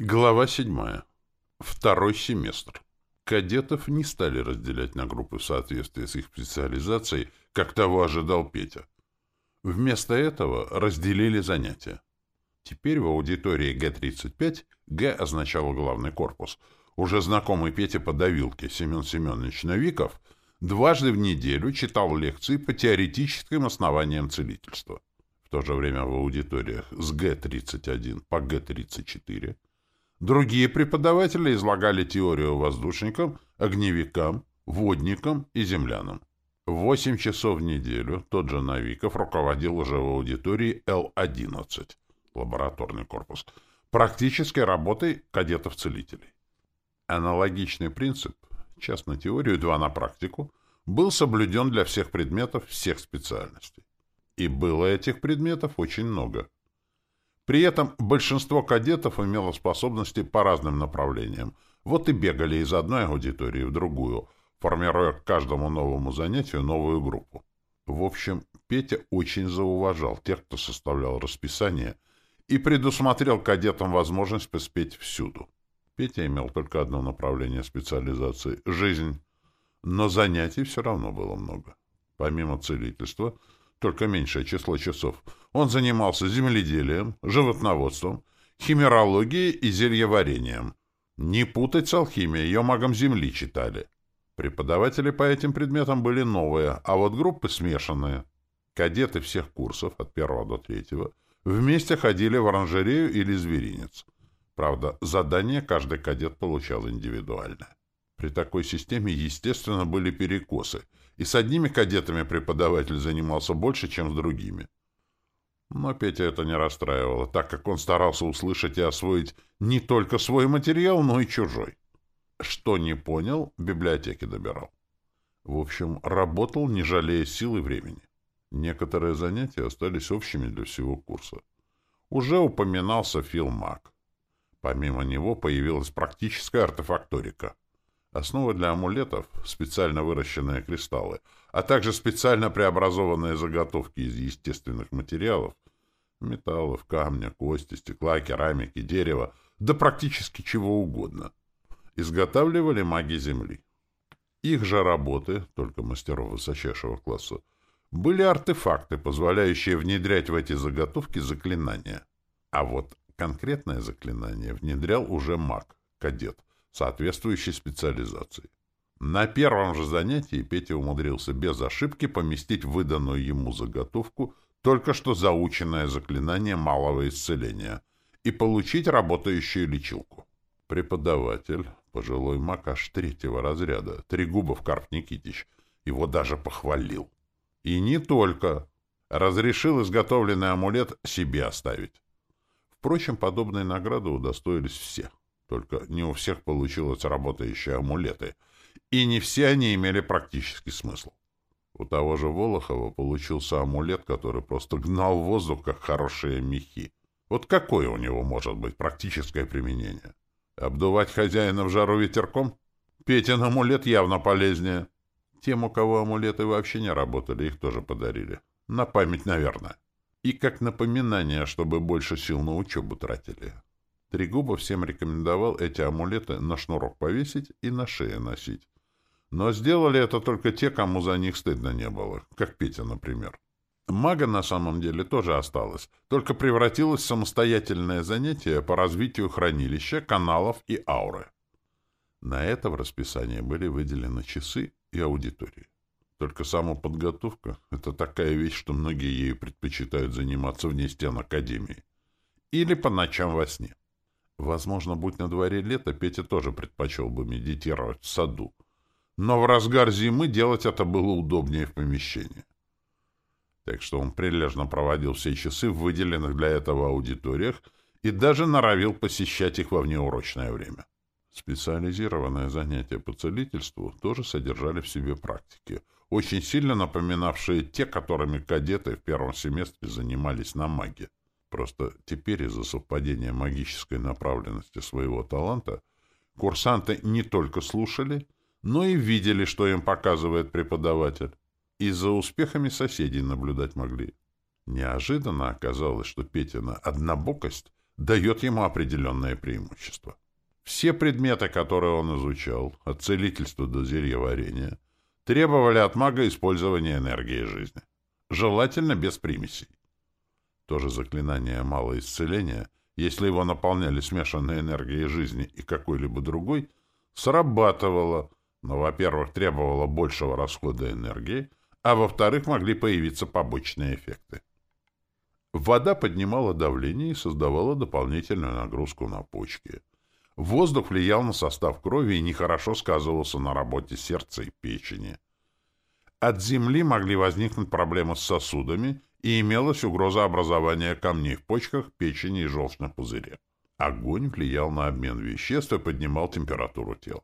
Глава 7. Второй семестр. Кадетов не стали разделять на группы в соответствии с их специализацией, как того ожидал Петя. Вместо этого разделили занятия. Теперь в аудитории Г-35 Г означал главный корпус. Уже знакомый Пете по давилке Семен Семенович Новиков дважды в неделю читал лекции по теоретическим основаниям целительства. В то же время в аудиториях с Г-31 по Г-34 Другие преподаватели излагали теорию воздушникам, огневикам, водникам и землянам. Восемь часов в неделю тот же Новиков руководил уже в аудитории Л-11, лабораторный корпус, практической работой кадетов-целителей. Аналогичный принцип, час на теорию, два на практику, был соблюден для всех предметов всех специальностей. И было этих предметов очень много. При этом большинство кадетов имело способности по разным направлениям. Вот и бегали из одной аудитории в другую, формируя к каждому новому занятию новую группу. В общем, Петя очень зауважал тех, кто составлял расписание, и предусмотрел кадетам возможность поспеть всюду. Петя имел только одно направление специализации — жизнь, но занятий все равно было много. Помимо целительства — только меньшее число часов. Он занимался земледелием, животноводством, химерологией и зельеварением. Не путать с алхимией, ее магом земли читали. Преподаватели по этим предметам были новые, а вот группы смешанные. Кадеты всех курсов, от первого до третьего, вместе ходили в оранжерею или зверинец. Правда, задание каждый кадет получал индивидуально. При такой системе, естественно, были перекосы — и с одними кадетами преподаватель занимался больше, чем с другими. Но Петя это не расстраивало, так как он старался услышать и освоить не только свой материал, но и чужой. Что не понял, в библиотеке добирал. В общем, работал, не жалея сил и времени. Некоторые занятия остались общими для всего курса. Уже упоминался Фил Мак. Помимо него появилась практическая артефакторика — Основа для амулетов — специально выращенные кристаллы, а также специально преобразованные заготовки из естественных материалов — металлов, камня, кости, стекла, керамики, дерева, да практически чего угодно — изготавливали маги Земли. Их же работы, только мастеров высочайшего класса, были артефакты, позволяющие внедрять в эти заготовки заклинания. А вот конкретное заклинание внедрял уже маг, кадет — соответствующей специализации. На первом же занятии Петя умудрился без ошибки поместить выданную ему заготовку только что заученное заклинание малого исцеления и получить работающую лечилку. Преподаватель, пожилой маг аж третьего разряда, Трегубов Карп Никитич, его даже похвалил. И не только. Разрешил изготовленный амулет себе оставить. Впрочем, подобные награды удостоились все. Только не у всех получилось работающие амулеты, и не все они имели практический смысл. У того же Волохова получился амулет, который просто гнал воздух, как хорошие мехи. Вот какое у него может быть практическое применение? Обдувать хозяина в жару ветерком? Петин амулет явно полезнее. Тем, у кого амулеты вообще не работали, их тоже подарили. На память, наверное. И как напоминание, чтобы больше сил на учебу тратили. Трегубов всем рекомендовал эти амулеты на шнурок повесить и на шее носить. Но сделали это только те, кому за них стыдно не было, как Петя, например. Мага на самом деле тоже осталась, только превратилась в самостоятельное занятие по развитию хранилища, каналов и ауры. На это в расписании были выделены часы и аудитории. Только самоподготовка — это такая вещь, что многие ею предпочитают заниматься вне стен Академии. Или по ночам во сне. Возможно, будь на дворе лето, Петя тоже предпочел бы медитировать в саду. Но в разгар зимы делать это было удобнее в помещении. Так что он прилежно проводил все часы в выделенных для этого аудиториях и даже норовил посещать их во внеурочное время. Специализированные занятия по целительству тоже содержали в себе практики, очень сильно напоминавшие те, которыми кадеты в первом семестре занимались на маге. Просто теперь из-за совпадения магической направленности своего таланта курсанты не только слушали, но и видели, что им показывает преподаватель, и за успехами соседей наблюдать могли. Неожиданно оказалось, что Петина однобокость дает ему определенное преимущество. Все предметы, которые он изучал, от целительства до зельеварения, требовали от мага использования энергии жизни. Желательно без примесей. Тоже заклинание «малое исцеление», если его наполняли смешанной энергией жизни и какой-либо другой, срабатывало, но, во-первых, требовало большего расхода энергии, а во-вторых, могли появиться побочные эффекты. Вода поднимала давление и создавала дополнительную нагрузку на почки. Воздух влиял на состав крови и нехорошо сказывался на работе сердца и печени. От земли могли возникнуть проблемы с сосудами и имелась угроза образования камней в почках, печени и желчном пузыре. Огонь влиял на обмен веществ и поднимал температуру тела.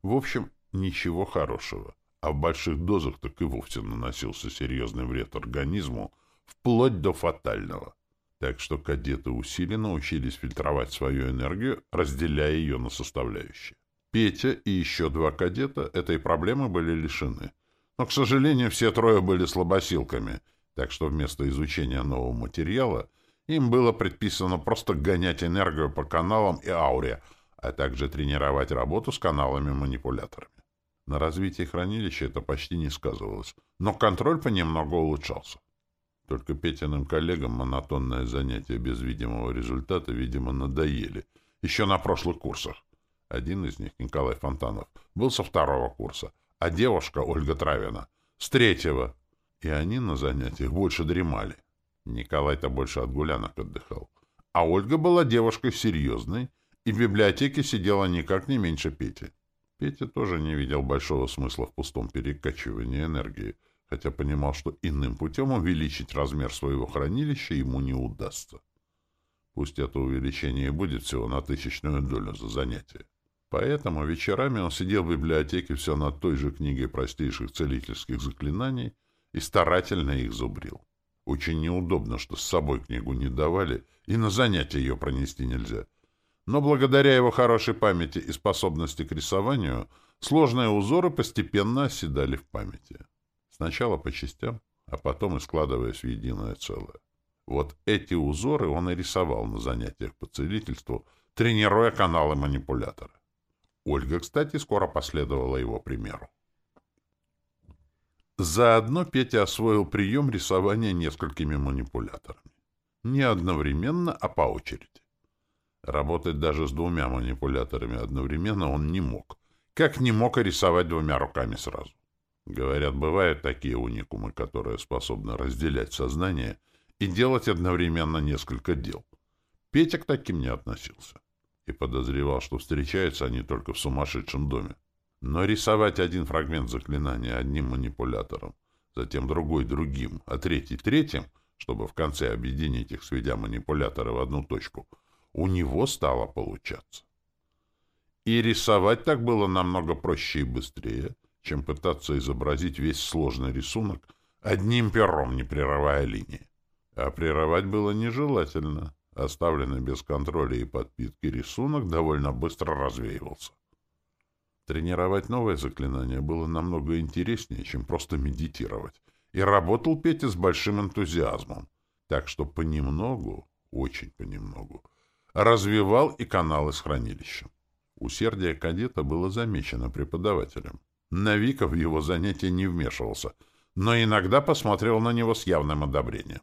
В общем, ничего хорошего, а в больших дозах так и вовсе наносился серьезный вред организму, вплоть до фатального. Так что кадеты усиленно учились фильтровать свою энергию, разделяя ее на составляющие. Петя и еще два кадета этой проблемы были лишены. Но, к сожалению, все трое были слабосилками, так что вместо изучения нового материала им было предписано просто гонять энергию по каналам и ауре, а также тренировать работу с каналами-манипуляторами. На развитии хранилища это почти не сказывалось, но контроль понемногу улучшался. Только Петиным коллегам монотонное занятие без видимого результата, видимо, надоели. Еще на прошлых курсах. Один из них, Николай Фонтанов, был со второго курса, а девушка, Ольга Травина, с третьего. И они на занятиях больше дремали. Николай-то больше от гулянок отдыхал. А Ольга была девушкой серьезной, и в библиотеке сидела никак не меньше Пети. Петя тоже не видел большого смысла в пустом перекачивании энергии, хотя понимал, что иным путем увеличить размер своего хранилища ему не удастся. Пусть это увеличение будет всего на тысячную долю за занятие. Поэтому вечерами он сидел в библиотеке все над той же книгой простейших целительских заклинаний и старательно их зубрил. Очень неудобно, что с собой книгу не давали, и на занятия ее пронести нельзя. Но благодаря его хорошей памяти и способности к рисованию, сложные узоры постепенно оседали в памяти. Сначала по частям, а потом и складываясь в единое целое. Вот эти узоры он и рисовал на занятиях по целительству, тренируя каналы манипулятора. Ольга, кстати, скоро последовала его примеру. Заодно Петя освоил прием рисования несколькими манипуляторами. Не одновременно, а по очереди. Работать даже с двумя манипуляторами одновременно он не мог. Как не мог и рисовать двумя руками сразу. Говорят, бывают такие уникумы, которые способны разделять сознание и делать одновременно несколько дел. Петя к таким не относился и подозревал, что встречаются они только в сумасшедшем доме. Но рисовать один фрагмент заклинания одним манипулятором, затем другой другим, а третий третьим, чтобы в конце объединить их, сведя манипуляторы в одну точку, у него стало получаться. И рисовать так было намного проще и быстрее — чем пытаться изобразить весь сложный рисунок одним пером, не прерывая линии. А прерывать было нежелательно. Оставленный без контроля и подпитки рисунок довольно быстро развеивался. Тренировать новое заклинание было намного интереснее, чем просто медитировать. И работал Петя с большим энтузиазмом. Так что понемногу, очень понемногу, развивал и каналы с хранилищем. Усердие кадета было замечено преподавателем. Навиков в его занятия не вмешивался, но иногда посмотрел на него с явным одобрением,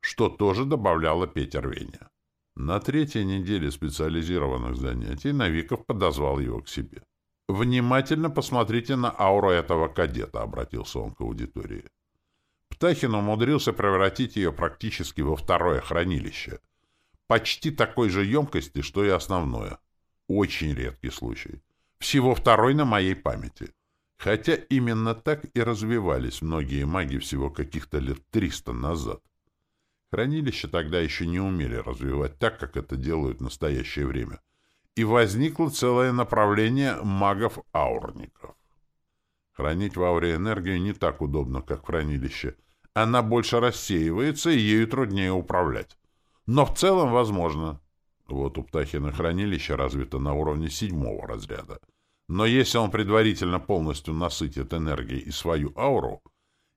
что тоже добавляло Пете рвения. На третьей неделе специализированных занятий Навиков подозвал его к себе. «Внимательно посмотрите на ауру этого кадета», — обратился он к аудитории. Птахин умудрился превратить ее практически во второе хранилище. Почти такой же емкости, что и основное. Очень редкий случай. Всего второй на моей памяти. Хотя именно так и развивались многие маги всего каких-то лет триста назад. Хранилища тогда еще не умели развивать так, как это делают в настоящее время. И возникло целое направление магов-аурников. Хранить в ауре энергию не так удобно, как в хранилище. Она больше рассеивается, и ею труднее управлять. Но в целом возможно. Вот у Птахина хранилище развито на уровне седьмого разряда — но если он предварительно полностью насытит энергией и свою ауру,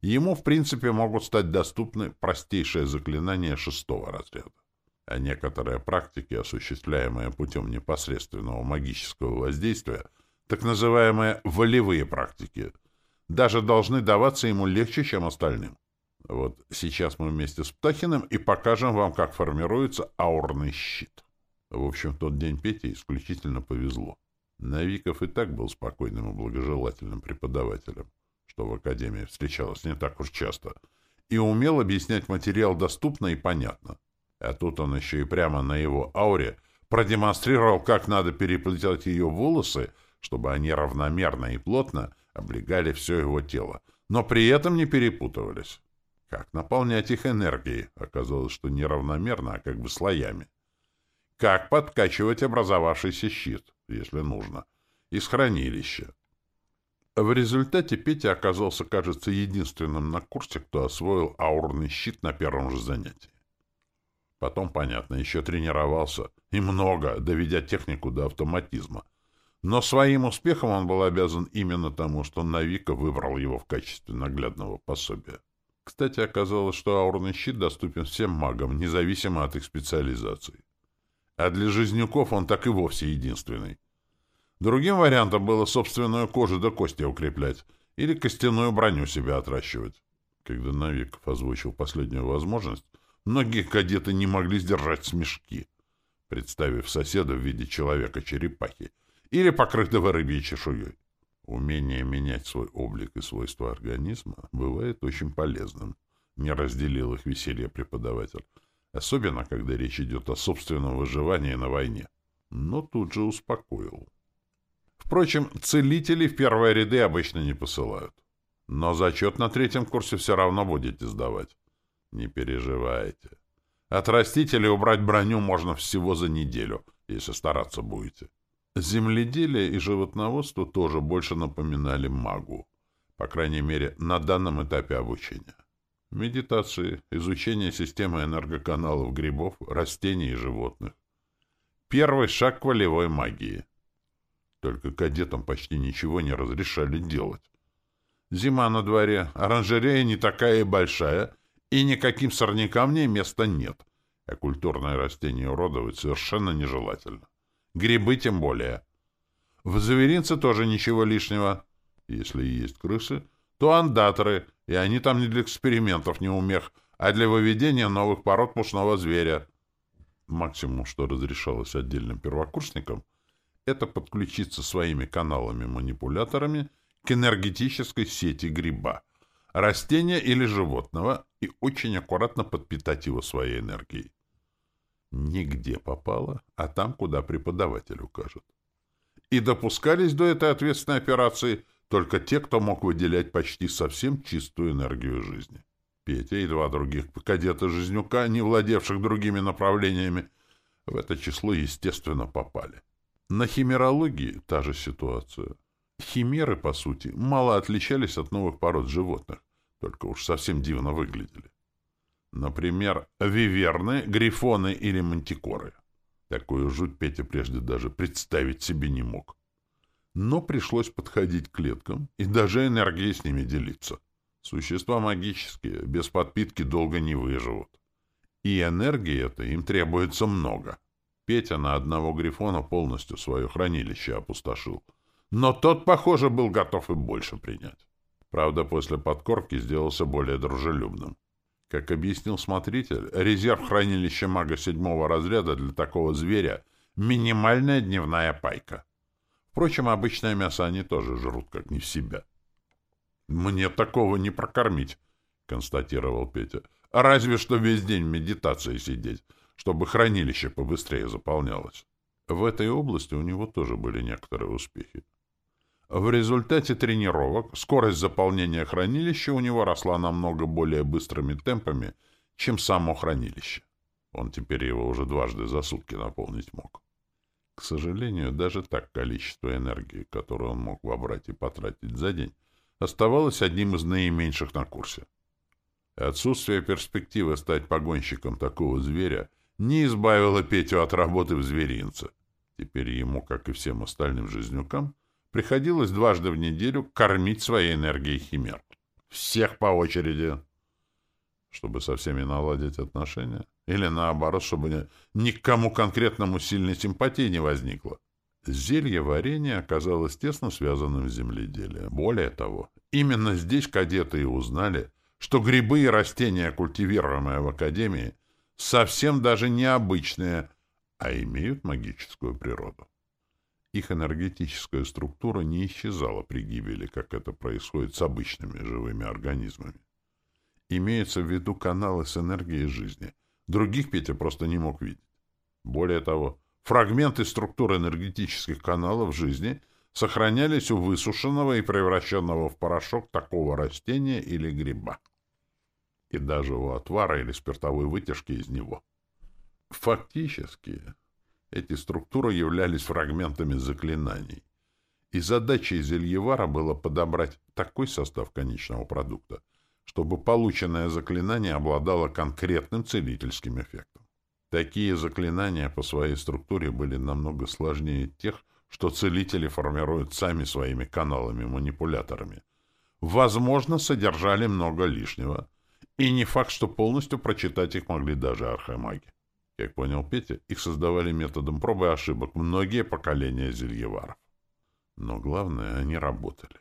ему, в принципе, могут стать доступны простейшие заклинания шестого разряда. А некоторые практики, осуществляемые путем непосредственного магического воздействия, так называемые волевые практики, даже должны даваться ему легче, чем остальным. Вот сейчас мы вместе с Птахиным и покажем вам, как формируется аурный щит. В общем, в тот день Пете исключительно повезло. Навиков и так был спокойным и благожелательным преподавателем, что в Академии встречалось не так уж часто, и умел объяснять материал доступно и понятно. А тут он еще и прямо на его ауре продемонстрировал, как надо переплетать ее волосы, чтобы они равномерно и плотно облегали все его тело, но при этом не перепутывались. Как наполнять их энергией? Оказалось, что неравномерно, а как бы слоями. Как подкачивать образовавшийся щит, если нужно, из хранилища. В результате Петя оказался, кажется, единственным на курсе, кто освоил аурный щит на первом же занятии. Потом, понятно, еще тренировался, и много, доведя технику до автоматизма. Но своим успехом он был обязан именно тому, что Навика выбрал его в качестве наглядного пособия. Кстати, оказалось, что аурный щит доступен всем магам, независимо от их специализации. А для жизнюков он так и вовсе единственный. Другим вариантом было собственную кожу до кости укреплять или костяную броню себя отращивать. Когда Навиков озвучил последнюю возможность, многие кадеты не могли сдержать смешки, представив соседа в виде человека-черепахи или покрытого рыбьей чешуей. Умение менять свой облик и свойства организма бывает очень полезным. Не разделил их веселье преподаватель. Особенно, когда речь идет о собственном выживании на войне. Но тут же успокоил. Впрочем, целителей в первые ряды обычно не посылают. Но зачет на третьем курсе все равно будете сдавать. Не переживайте. Отрастить или убрать броню можно всего за неделю, если стараться будете. Земледелие и животноводство тоже больше напоминали магу, по крайней мере, на данном этапе обучения. Медитации, изучение системы энергоканалов грибов, растений и животных. Первый шаг к волевой магии. Только кадетам почти ничего не разрешали делать. Зима на дворе, оранжерея не такая и большая, и никаким сорнякам в ней места нет, а культурное растение уродовать совершенно нежелательно. Грибы тем более. В зверинце тоже ничего лишнего. Если и есть крысы, то андаторы, и они там не для экспериментов, не умех, а для выведения новых пород пушного зверя. Максимум, что разрешалось отдельным первокурсникам, это подключиться своими каналами-манипуляторами к энергетической сети гриба, растения или животного, и очень аккуратно подпитать его своей энергией. Нигде попало, а там, куда преподаватель укажет. И допускались до этой ответственной операции только те, кто мог выделять почти совсем чистую энергию жизни. Петя и два других кадета Жизнюка, не владевших другими направлениями, в это число, естественно, попали. На химерологии та же ситуация. Химеры, по сути, мало отличались от новых пород животных, только уж совсем дивно выглядели. Например, виверны, грифоны или мантикоры. Такую жуть Петя прежде даже представить себе не мог. Но пришлось подходить к клеткам и даже энергией с ними делиться. Существа магические, без подпитки долго не выживут. И энергии это им требуется много. Петя на одного грифона полностью свое хранилище опустошил. Но тот, похоже, был готов и больше принять. Правда, после подкорки сделался более дружелюбным. Как объяснил смотритель, резерв хранилища мага седьмого разряда для такого зверя — минимальная дневная пайка. Впрочем, обычное мясо они тоже жрут, как не в себя. «Мне такого не прокормить», — констатировал Петя. «Разве что весь день в медитации сидеть, чтобы хранилище побыстрее заполнялось». В этой области у него тоже были некоторые успехи. В результате тренировок скорость заполнения хранилища у него росла намного более быстрыми темпами, чем само хранилище. Он теперь его уже дважды за сутки наполнить мог. К сожалению, даже так количество энергии, которую он мог вобрать и потратить за день, оставалось одним из наименьших на курсе. Отсутствие перспективы стать погонщиком такого зверя не избавило Петю от работы в зверинце. Теперь ему, как и всем остальным жизнюкам, приходилось дважды в неделю кормить своей энергией химер. Всех по очереди. Чтобы со всеми наладить отношения, Или наоборот, чтобы ни к кому конкретному сильной симпатии не возникло. Зелье варенья оказалось тесно связанным с земледелием. Более того, именно здесь кадеты и узнали, что грибы и растения, культивируемые в Академии, совсем даже необычные, а имеют магическую природу. Их энергетическая структура не исчезала при гибели, как это происходит с обычными живыми организмами. Имеются в виду каналы с энергией жизни. Других Петя просто не мог видеть. Более того, фрагменты структуры энергетических каналов жизни сохранялись у высушенного и превращенного в порошок такого растения или гриба. И даже у отвара или спиртовой вытяжки из него. Фактически, эти структуры являлись фрагментами заклинаний. И задачей Зельевара было подобрать такой состав конечного продукта, чтобы полученное заклинание обладало конкретным целительским эффектом. Такие заклинания по своей структуре были намного сложнее тех, что целители формируют сами своими каналами-манипуляторами. Возможно, содержали много лишнего, и не факт, что полностью прочитать их могли даже архимаги. Как понял Петя, их создавали методом пробы и ошибок многие поколения зельеваров. Но главное, они работали.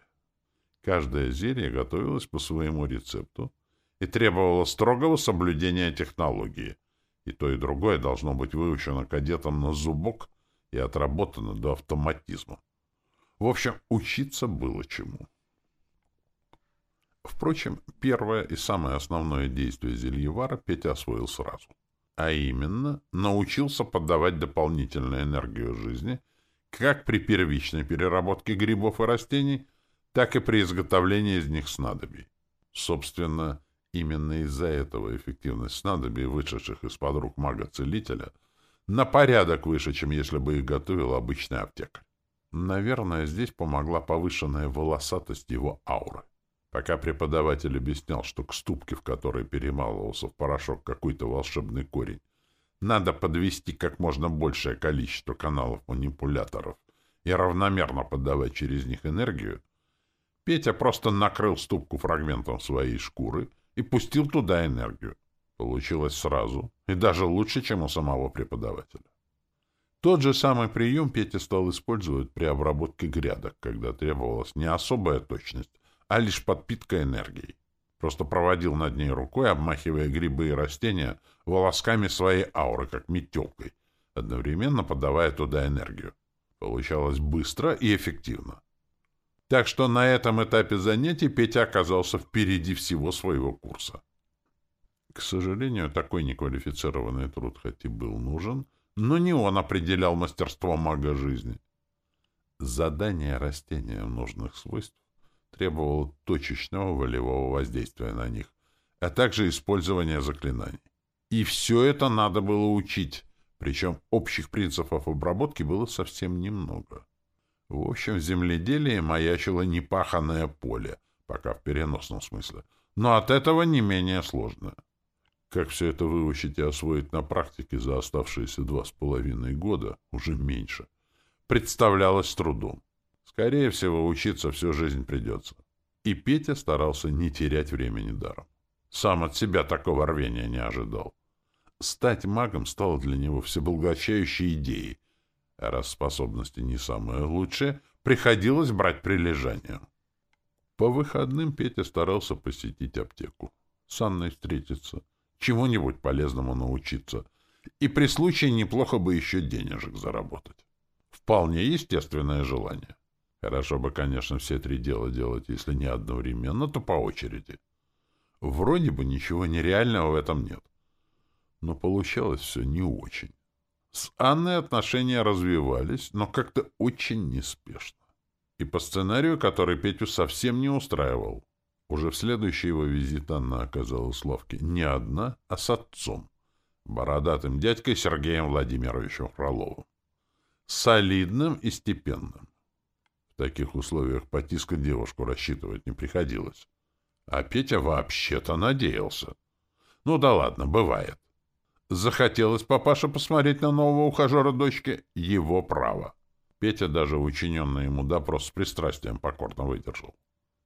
Каждое зелье готовилось по своему рецепту и требовало строгого соблюдения технологии. И то, и другое должно быть выучено кадетом на зубок и отработано до автоматизма. В общем, учиться было чему. Впрочем, первое и самое основное действие Зельевара Петя освоил сразу — а именно научился поддавать дополнительную энергию жизни как при первичной переработке грибов и растений, так и при изготовлении из них снадобий. Собственно, именно из-за этого эффективность снадобий, вышедших из-под рук мага-целителя, на порядок выше, чем если бы их готовил обычный аптекарь. Наверное, здесь помогла повышенная волосатость его ауры. Пока преподаватель объяснял, что к ступке, в которой перемалывался в порошок какой-то волшебный корень, надо подвести как можно большее количество каналов-манипуляторов и равномерно подавать через них энергию, Петя просто накрыл ступку фрагментом своей шкуры и пустил туда энергию. Получилось сразу, и даже лучше, чем у самого преподавателя. Тот же самый прием Петя стал использовать при обработке грядок, когда требовалась не особая точность, а лишь подпитка энергией. Просто проводил над ней рукой, обмахивая грибы и растения волосками своей ауры, как метелкой, одновременно подавая туда энергию. Получалось быстро и эффективно. Так что на этом этапе занятий Петя оказался впереди всего своего курса. К сожалению, такой неквалифицированный труд хоть и был нужен, но не он определял мастерство мага жизни. Задание растениям нужных свойств требовал точечного волевого воздействия на них, а также использования заклинаний. И все это надо было учить, причем общих принципов обработки было совсем немного. В общем, в земледелии маячило непаханное поле, пока в переносном смысле, но от этого не менее сложное. Как все это выучить и освоить на практике за оставшиеся два с половиной года, уже меньше, представлялось трудом. Скорее всего, учиться всю жизнь придется. И Петя старался не терять времени даром. Сам от себя такого рвения не ожидал. Стать магом стало для него всеблагочающей идеей, а раз способности не самые лучшие, приходилось брать прилежание. По выходным Петя старался посетить аптеку, с Анной встретиться, чему-нибудь полезному научиться, и при случае неплохо бы еще денежек заработать. Вполне естественное желание. Хорошо бы, конечно, все три дела делать, если не одновременно, то по очереди. Вроде бы ничего нереального в этом нет. Но получалось все не очень. С Анной отношения развивались, но как-то очень неспешно. И по сценарию, который Петю совсем не устраивал. Уже в следующий его визит Анна оказалась в лавке не одна, а с отцом, бородатым дядькой Сергеем Владимировичем Фроловым. Солидным и степенным. В таких условиях потискать девушку рассчитывать не приходилось. А Петя вообще-то надеялся. Ну да ладно, бывает. Захотелось папаша посмотреть на нового ухажера дочки — его право. Петя даже учиненный ему допрос с пристрастием покорно выдержал.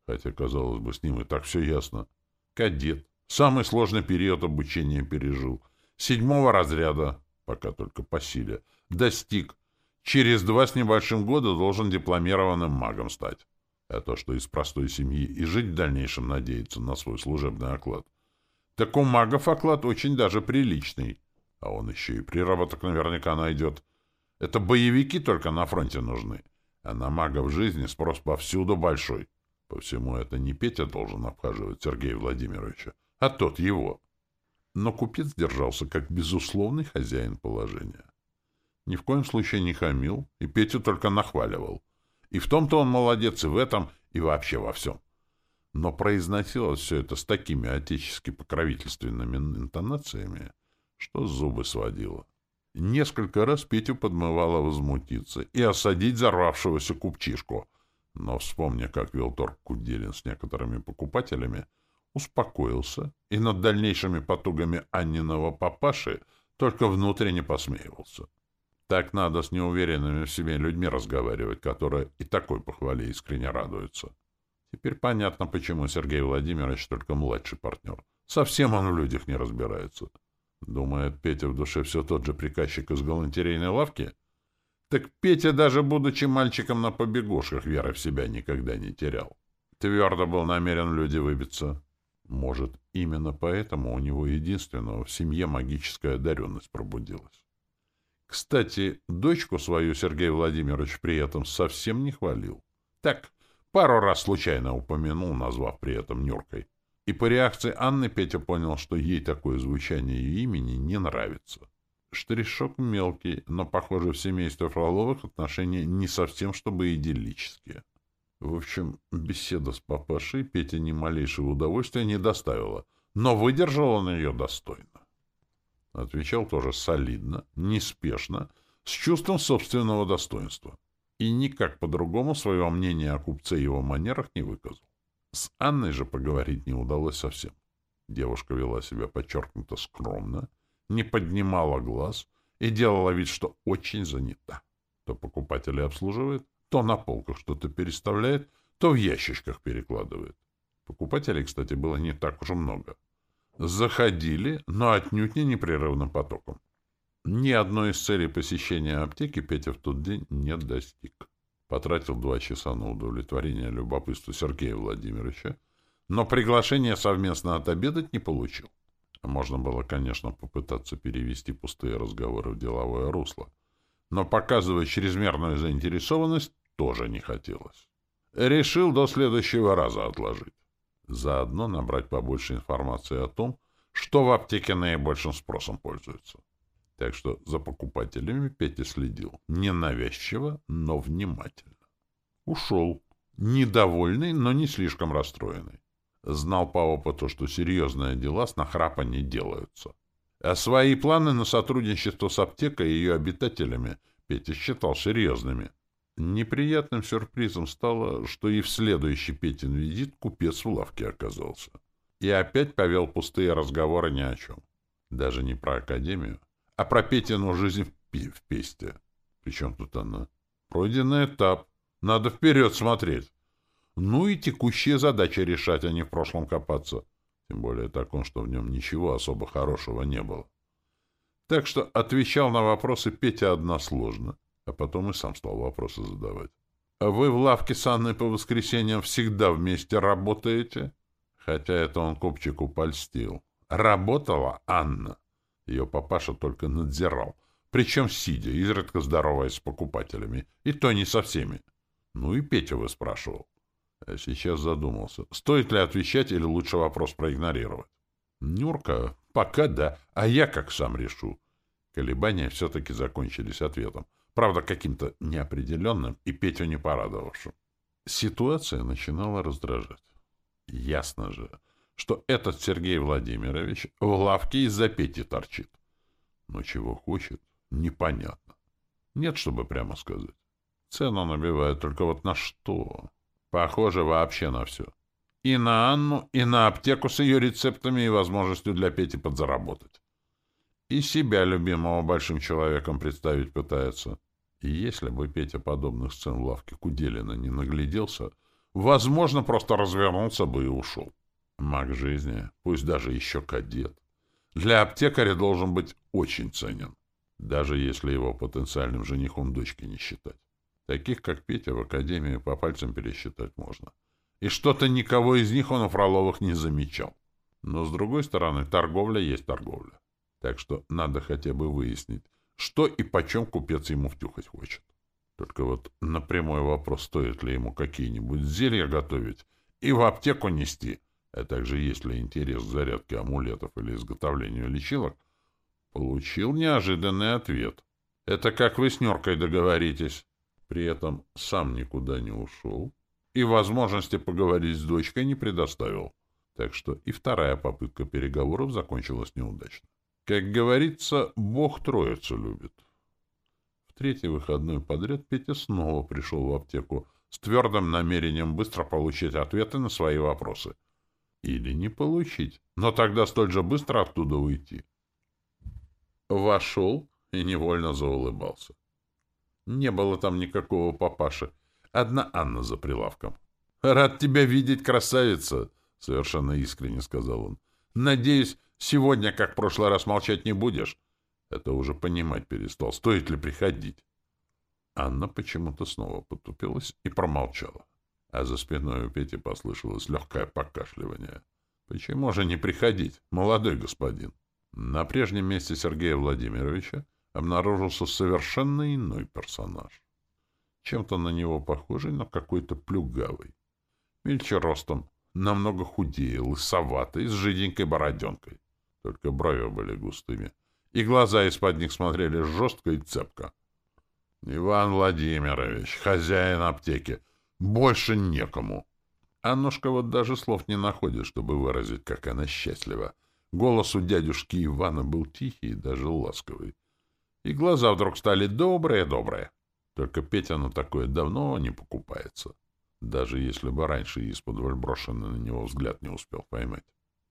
Хотя, казалось бы, с ним и так все ясно. Кадет. Самый сложный период обучения пережил. седьмого разряда, пока только по силе, достиг. Через два с небольшим года должен дипломированным магом стать. А то, что из простой семьи и жить в дальнейшем надеется на свой служебный оклад. Так у магов оклад очень даже приличный. А он еще и приработок наверняка найдет. Это боевики только на фронте нужны. А на магов жизни спрос повсюду большой. По всему это не Петя должен обхаживать Сергея Владимировича, а тот его. Но купец держался как безусловный хозяин положения. Ни в коем случае не хамил, и Петю только нахваливал. И в том-то он молодец, и в этом, и вообще во всем. Но произносилось все это с такими отечески покровительственными интонациями, что зубы сводило. Несколько раз Петю подмывало возмутиться и осадить взорвавшегося купчишку. Но, вспомня, как вел торг Куделин с некоторыми покупателями, успокоился и над дальнейшими потугами Анниного папаши только внутренне посмеивался. Так надо с неуверенными в себе людьми разговаривать, которые и такой похвале искренне радуются. Теперь понятно, почему Сергей Владимирович только младший партнер. Совсем он в людях не разбирается. Думает, Петя в душе все тот же приказчик из галантерейной лавки? Так Петя, даже будучи мальчиком на побегушках, веры в себя никогда не терял. Твердо был намерен люди выбиться. Может, именно поэтому у него единственного в семье магическая одаренность пробудилась. Кстати, дочку свою Сергей Владимирович при этом совсем не хвалил. Так, пару раз случайно упомянул, назвав при этом Нюркой. И по реакции Анны Петя понял, что ей такое звучание ее имени не нравится. Штришок мелкий, но, похоже, в семействе Фроловых отношения не совсем чтобы идиллические. В общем, беседа с папашей Петя ни малейшего удовольствия не доставила, но выдержал он ее достойно. Отвечал тоже солидно, неспешно, с чувством собственного достоинства. И никак по-другому своего мнения о купце и его манерах не выказал. С Анной же поговорить не удалось совсем. Девушка вела себя подчеркнуто скромно, не поднимала глаз и делала вид, что очень занята. То покупателей обслуживает, то на полках что-то переставляет, то в ящичках перекладывает. Покупателей, кстати, было не так уж много. Заходили, но отнюдь не непрерывным потоком. Ни одной из целей посещения аптеки Петя в тот день не достиг. Потратил два часа на удовлетворение любопытства Сергея Владимировича, но приглашение совместно отобедать не получил. Можно было, конечно, попытаться перевести пустые разговоры в деловое русло, но показывать чрезмерную заинтересованность тоже не хотелось. Решил до следующего раза отложить. Заодно набрать побольше информации о том, что в аптеке наибольшим спросом пользуется. Так что за покупателями Петя следил ненавязчиво, но внимательно. Ушел. Недовольный, но не слишком расстроенный. Знал по опыту, что серьезные дела с нахрапа не делаются. А свои планы на сотрудничество с аптекой и ее обитателями Петя считал серьезными. Неприятным сюрпризом стало, что и в следующий Петин визит купец в лавке оказался. И опять повел пустые разговоры ни о чем. Даже не про академию, а про Петину жизнь в, пи в Песте. Причем тут она? Пройденный этап. Надо вперед смотреть. Ну и текущие задачи решать, а не в прошлом копаться. Тем более таком, что в нем ничего особо хорошего не было. Так что отвечал на вопросы Петя односложно а потом и сам стал вопросы задавать. «А вы в лавке с Анной по воскресеньям всегда вместе работаете?» Хотя это он купчику польстил. Работала Анна. Ее папаша только надзирал. Причем сидя, изредка здороваясь с покупателями. И то не со всеми. Ну и Петя вы спрашивал. А сейчас задумался, стоит ли отвечать или лучше вопрос проигнорировать. Нюрка, пока да, а я как сам решу. Колебания все-таки закончились ответом правда, каким-то неопределенным и Петю не порадовавшим. Ситуация начинала раздражать. Ясно же, что этот Сергей Владимирович в лавке из-за Пети торчит. Но чего хочет, непонятно. Нет, чтобы прямо сказать. Цену набивают только вот на что. Похоже, вообще на все. И на Анну, и на аптеку с ее рецептами и возможностью для Пети подзаработать. И себя любимого большим человеком представить пытается. И если бы Петя подобных сцен в лавке Куделина не нагляделся, возможно, просто развернулся бы и ушел. Маг жизни, пусть даже еще кадет. для аптекаря должен быть очень ценен, даже если его потенциальным женихом дочки не считать. Таких, как Петя, в академии по пальцам пересчитать можно. И что-то никого из них он у Фроловых не замечал. Но, с другой стороны, торговля есть торговля. Так что надо хотя бы выяснить, что и почем купец ему втюхать хочет. Только вот на прямой вопрос, стоит ли ему какие-нибудь зелья готовить и в аптеку нести, а также есть ли интерес к зарядке амулетов или изготовлению лечилок, получил неожиданный ответ. Это как вы с Неркой договоритесь. При этом сам никуда не ушел и возможности поговорить с дочкой не предоставил. Так что и вторая попытка переговоров закончилась неудачно. Как говорится, Бог троицу любит. В третий выходной подряд Петя снова пришел в аптеку с твердым намерением быстро получить ответы на свои вопросы. Или не получить, но тогда столь же быстро оттуда уйти. Вошел и невольно заулыбался. Не было там никакого папаши. Одна Анна за прилавком. «Рад тебя видеть, красавица!» — совершенно искренне сказал он. «Надеюсь, сегодня, как в прошлый раз, молчать не будешь?» Это уже понимать перестал. Стоит ли приходить? Анна почему-то снова потупилась и промолчала. А за спиной у Пети послышалось легкое покашливание. «Почему же не приходить, молодой господин?» На прежнем месте Сергея Владимировича обнаружился совершенно иной персонаж. Чем-то на него похожий, но какой-то плюгавый. Мельче ростом, намного худее, лысоватый, с жиденькой бороденкой. Только брови были густыми, и глаза из-под них смотрели жестко и цепко. Иван Владимирович, хозяин аптеки, больше некому. Аннушка вот даже слов не находит, чтобы выразить, как она счастлива. Голос у дядюшки Ивана был тихий и даже ласковый. И глаза вдруг стали добрые-добрые. Только Петя на такое давно не покупается. Даже если бы раньше из-под на него взгляд не успел поймать.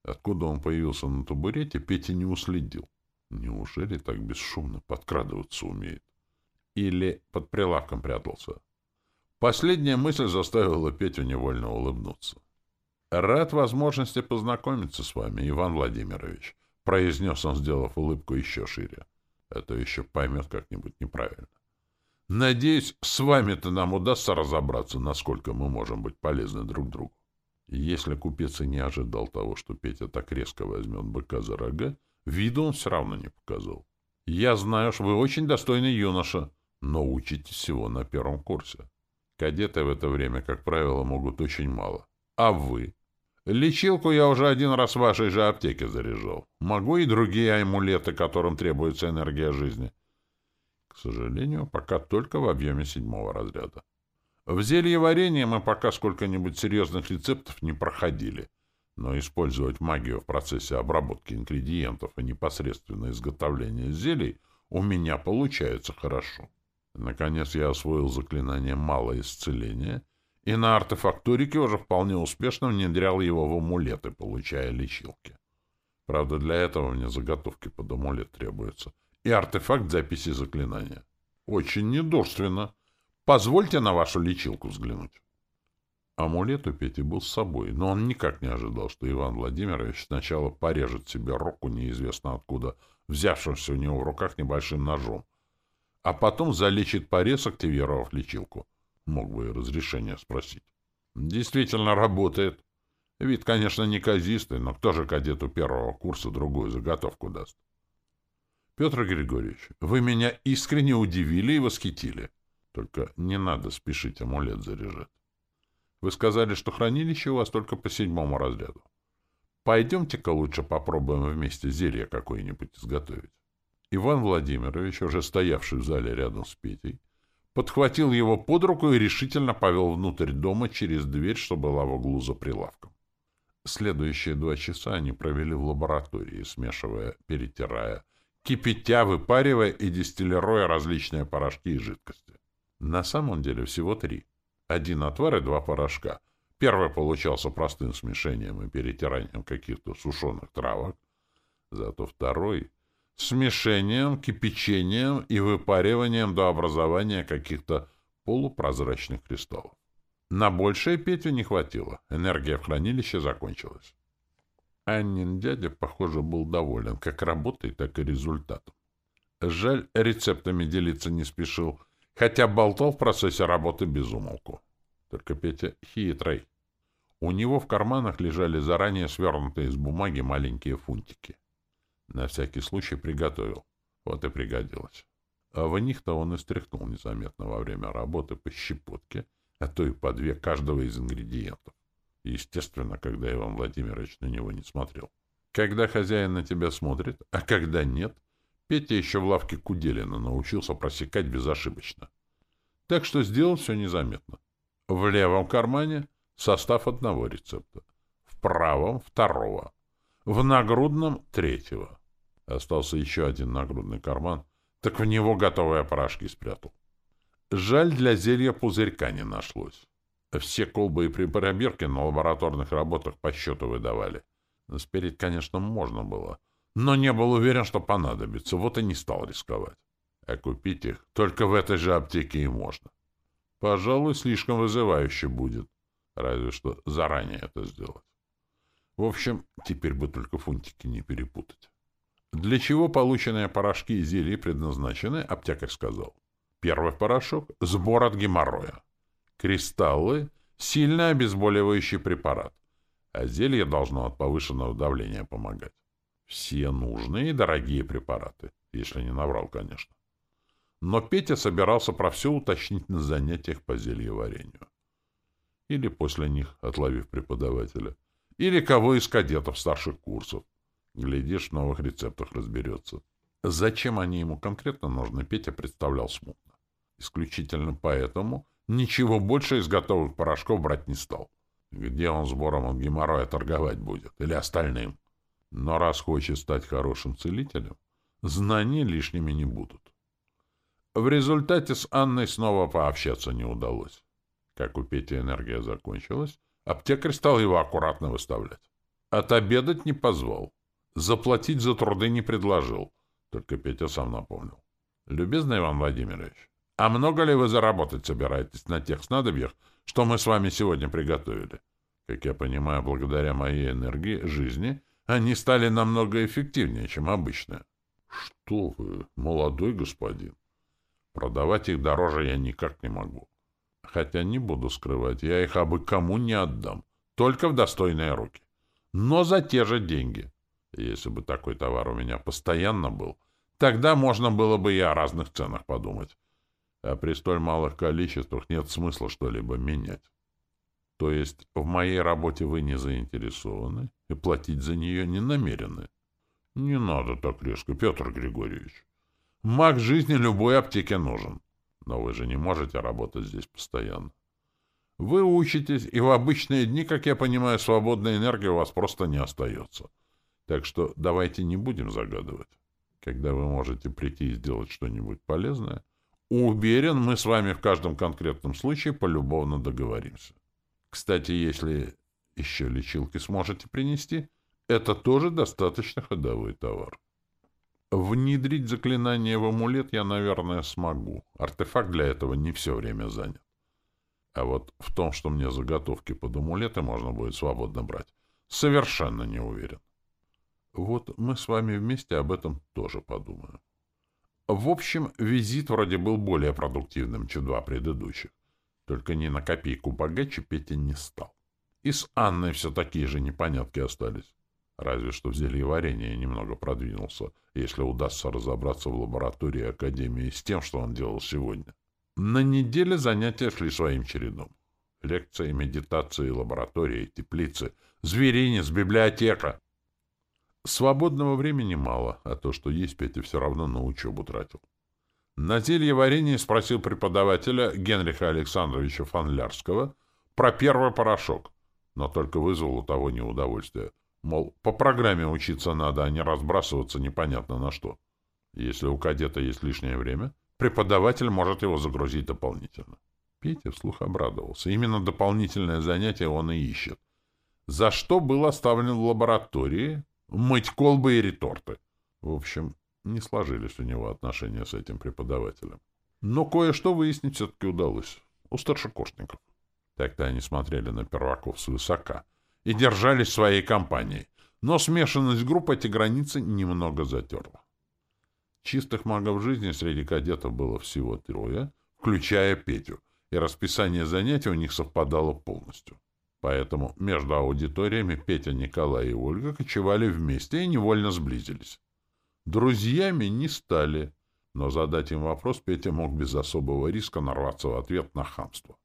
Откуда он появился на табурете, Петя не уследил. Неужели так бесшумно подкрадываться умеет? Или под прилавком прятался? Последняя мысль заставила Петю невольно улыбнуться. «Рад возможности познакомиться с вами, Иван Владимирович», — произнес он, сделав улыбку еще шире. «Это еще поймет как-нибудь неправильно. Надеюсь, с вами-то нам удастся разобраться, насколько мы можем быть полезны друг другу. Если купец и не ожидал того, что Петя так резко возьмет быка за рога, виду он все равно не показал. «Я знаю, что вы очень достойный юноша, но учитесь всего на первом курсе. Кадеты в это время, как правило, могут очень мало. А вы? Лечилку я уже один раз в вашей же аптеке заряжал. Могу и другие амулеты, которым требуется энергия жизни. К сожалению, пока только в объеме седьмого разряда. В зелье варенье мы пока сколько-нибудь серьезных рецептов не проходили, но использовать магию в процессе обработки ингредиентов и непосредственно изготовления зелий у меня получается хорошо. Наконец я освоил заклинание «Малое исцеление» и на артефакторике уже вполне успешно внедрял его в амулеты, получая лечилки. Правда, для этого мне заготовки под амулет требуются — и артефакт записи заклинания. Очень недурственно. Позвольте на вашу лечилку взглянуть. Амулет у Пети был с собой, но он никак не ожидал, что Иван Владимирович сначала порежет себе руку неизвестно откуда, взявшимся у него в руках небольшим ножом, а потом залечит порез, активировав лечилку. Мог бы и разрешение спросить. Действительно работает. Вид, конечно, неказистый, но кто же кадету первого курса другую заготовку даст? Петр Григорьевич, вы меня искренне удивили и восхитили. Только не надо спешить амулет заряжать. Вы сказали, что хранилище у вас только по седьмому разряду. Пойдемте-ка лучше попробуем вместе зелье какое-нибудь изготовить. Иван Владимирович, уже стоявший в зале рядом с Петей, подхватил его под руку и решительно повел внутрь дома через дверь, что была в углу за прилавком. Следующие два часа они провели в лаборатории, смешивая, перетирая, кипятя, выпаривая и дистиллируя различные порошки и жидкости. На самом деле всего три. Один отвар и два порошка. Первый получался простым смешением и перетиранием каких-то сушеных травок, зато второй — смешением, кипячением и выпариванием до образования каких-то полупрозрачных кристаллов. На большее Петю не хватило, энергия в хранилище закончилась. Аннин дядя, похоже, был доволен как работой, так и результатом. Жаль, рецептами делиться не спешил, хотя болтал в процессе работы без умолку. Только Петя хитрый. У него в карманах лежали заранее свернутые из бумаги маленькие фунтики. На всякий случай приготовил. Вот и пригодилось. А в них-то он и стряхнул незаметно во время работы по щепотке, а то и по две каждого из ингредиентов. Естественно, когда Иван Владимирович на него не смотрел. Когда хозяин на тебя смотрит, а когда нет, Петя еще в лавке Куделина научился просекать безошибочно. Так что сделал все незаметно. В левом кармане состав одного рецепта, в правом — второго, в нагрудном — третьего. Остался еще один нагрудный карман, так в него готовые порошки спрятал. Жаль, для зелья пузырька не нашлось. Все колбы и пробирки на лабораторных работах по счету выдавали. Спереть, конечно, можно было, но не был уверен, что понадобится, вот и не стал рисковать. А купить их только в этой же аптеке и можно. Пожалуй, слишком вызывающе будет, разве что заранее это сделать. В общем, теперь бы только фунтики не перепутать. Для чего полученные порошки и зелья предназначены, аптекарь сказал. Первый порошок — сбор от геморроя. Кристаллы — сильно обезболивающий препарат, а зелье должно от повышенного давления помогать. Все нужные и дорогие препараты, если не наврал, конечно. Но Петя собирался про все уточнить на занятиях по зельеварению. Или после них, отловив преподавателя. Или кого из кадетов старших курсов. Глядишь, в новых рецептах разберется. Зачем они ему конкретно нужны, Петя представлял смутно. Исключительно поэтому Ничего больше из готовых порошков брать не стал. Где он сбором от геморроя торговать будет? Или остальным? Но раз хочет стать хорошим целителем, знания лишними не будут. В результате с Анной снова пообщаться не удалось. Как у Пети энергия закончилась, аптекарь стал его аккуратно выставлять. Отобедать не позвал. Заплатить за труды не предложил. Только Петя сам напомнил. «Любезный Иван Владимирович, а много ли вы заработать собираетесь на тех снадобьях, что мы с вами сегодня приготовили? Как я понимаю, благодаря моей энергии жизни они стали намного эффективнее, чем обычные. Что вы, молодой господин? Продавать их дороже я никак не могу. Хотя не буду скрывать, я их абы кому не отдам. Только в достойные руки. Но за те же деньги. Если бы такой товар у меня постоянно был, тогда можно было бы и о разных ценах подумать а при столь малых количествах нет смысла что-либо менять. То есть в моей работе вы не заинтересованы и платить за нее не намерены? Не надо так резко, Петр Григорьевич. Маг жизни любой аптеке нужен. Но вы же не можете работать здесь постоянно. Вы учитесь, и в обычные дни, как я понимаю, свободной энергии у вас просто не остается. Так что давайте не будем загадывать. Когда вы можете прийти и сделать что-нибудь полезное — Уверен, мы с вами в каждом конкретном случае полюбовно договоримся. Кстати, если еще лечилки сможете принести, это тоже достаточно ходовой товар. Внедрить заклинание в амулет я, наверное, смогу. Артефакт для этого не все время занят. А вот в том, что мне заготовки под амулеты можно будет свободно брать, совершенно не уверен. Вот мы с вами вместе об этом тоже подумаем. В общем, визит вроде был более продуктивным, чем два предыдущих. Только ни на копейку богаче Петя не стал. И с Анной все такие же непонятки остались. Разве что в зельеварении немного продвинулся, если удастся разобраться в лаборатории Академии с тем, что он делал сегодня. На неделе занятия шли своим чередом. Лекции, медитации, лаборатории, теплицы, зверинец, библиотека. Свободного времени мало, а то, что есть, Петя все равно на учебу тратил. На зелье варенье спросил преподавателя Генриха Александровича Фанлярского про первый порошок, но только вызвал у того неудовольствие. Мол, по программе учиться надо, а не разбрасываться непонятно на что. Если у кадета есть лишнее время, преподаватель может его загрузить дополнительно. Петя вслух обрадовался. Именно дополнительное занятие он и ищет. За что был оставлен в лаборатории, мыть колбы и реторты. В общем, не сложились у него отношения с этим преподавателем. Но кое-что выяснить все-таки удалось. У старшекурсников. Так-то они смотрели на перваков свысока и держались своей компанией. но смешанность групп эти границы немного затерла. Чистых магов жизни среди кадетов было всего трое, включая Петю, и расписание занятий у них совпадало полностью. Поэтому между аудиториями Петя, Николай и Ольга кочевали вместе и невольно сблизились. Друзьями не стали, но задать им вопрос Петя мог без особого риска нарваться в ответ на хамство.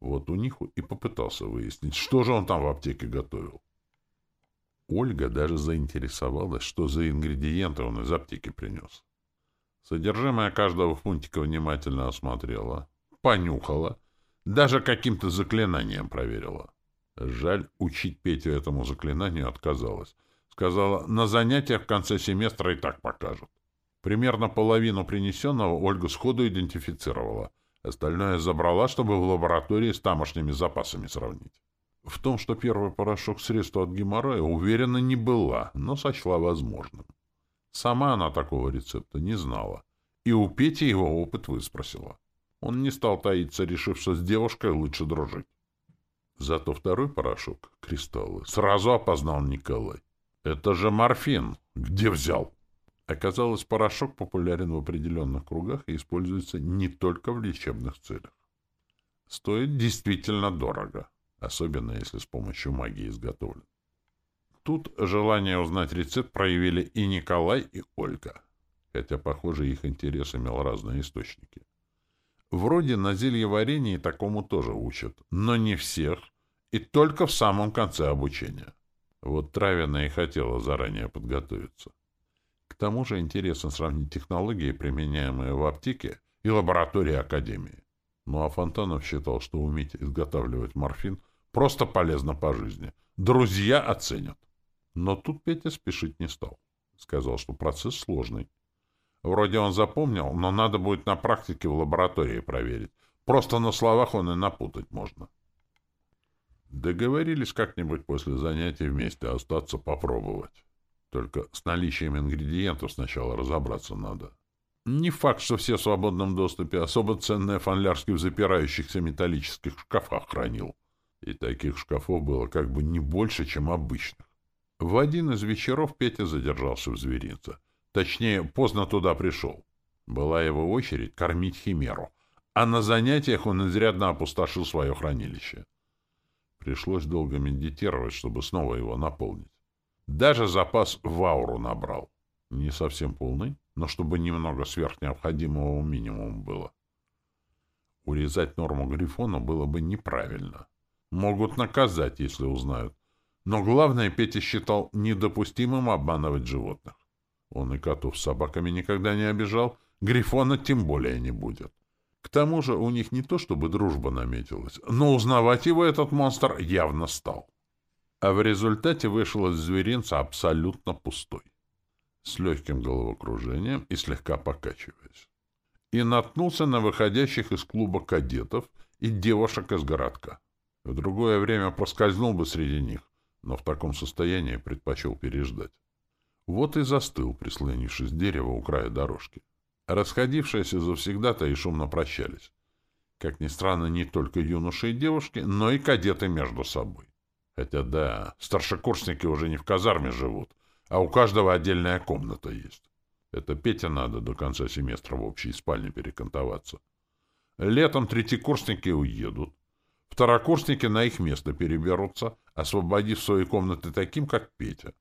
Вот у них и попытался выяснить, что же он там в аптеке готовил. Ольга даже заинтересовалась, что за ингредиенты он из аптеки принес. Содержимое каждого фунтика внимательно осмотрела, понюхала, даже каким-то заклинанием проверила. Жаль, учить Петю этому заклинанию отказалась. Сказала, на занятиях в конце семестра и так покажут. Примерно половину принесенного Ольга сходу идентифицировала. Остальное забрала, чтобы в лаборатории с тамошними запасами сравнить. В том, что первый порошок средства от геморроя, уверена не была, но сочла возможным. Сама она такого рецепта не знала. И у Пети его опыт выспросила. Он не стал таиться, решив, что с девушкой лучше дружить. Зато второй порошок, кристаллы, сразу опознал Николай. «Это же морфин! Где взял?» Оказалось, порошок популярен в определенных кругах и используется не только в лечебных целях. Стоит действительно дорого, особенно если с помощью магии изготовлен. Тут желание узнать рецепт проявили и Николай, и Ольга, хотя, похоже, их интерес имел разные источники. Вроде на зельеварении такому тоже учат, но не всех, и только в самом конце обучения. Вот Травина и хотела заранее подготовиться. К тому же интересно сравнить технологии, применяемые в аптеке и лаборатории Академии. Ну а Фонтанов считал, что уметь изготавливать морфин просто полезно по жизни. Друзья оценят. Но тут Петя спешить не стал. Сказал, что процесс сложный. Вроде он запомнил, но надо будет на практике в лаборатории проверить. Просто на словах он и напутать можно. Договорились как-нибудь после занятий вместе остаться попробовать. Только с наличием ингредиентов сначала разобраться надо. Не факт, что все в свободном доступе. Особо ценные фанлярский в запирающихся металлических шкафах хранил. И таких шкафов было как бы не больше, чем обычных. В один из вечеров Петя задержался в зверинце. Точнее, поздно туда пришел. Была его очередь кормить химеру, а на занятиях он изрядно опустошил свое хранилище. Пришлось долго медитировать, чтобы снова его наполнить. Даже запас в ауру набрал. Не совсем полный, но чтобы немного сверх необходимого минимума было. Урезать норму Грифона было бы неправильно. Могут наказать, если узнают. Но главное, Петя считал недопустимым обманывать животных. Он и котов с собаками никогда не обижал, Грифона тем более не будет. К тому же у них не то чтобы дружба наметилась, но узнавать его этот монстр явно стал. А в результате вышел из зверинца абсолютно пустой, с легким головокружением и слегка покачиваясь. И наткнулся на выходящих из клуба кадетов и девушек из городка. В другое время проскользнул бы среди них, но в таком состоянии предпочел переждать. Вот и застыл, прислонившись к дереву у края дорожки. Расходившиеся завсегда-то и шумно прощались. Как ни странно, не только юноши и девушки, но и кадеты между собой. Хотя да, старшекурсники уже не в казарме живут, а у каждого отдельная комната есть. Это Пете надо до конца семестра в общей спальне перекантоваться. Летом третьекурсники уедут. Второкурсники на их место переберутся, освободив свои комнаты таким, как Петя.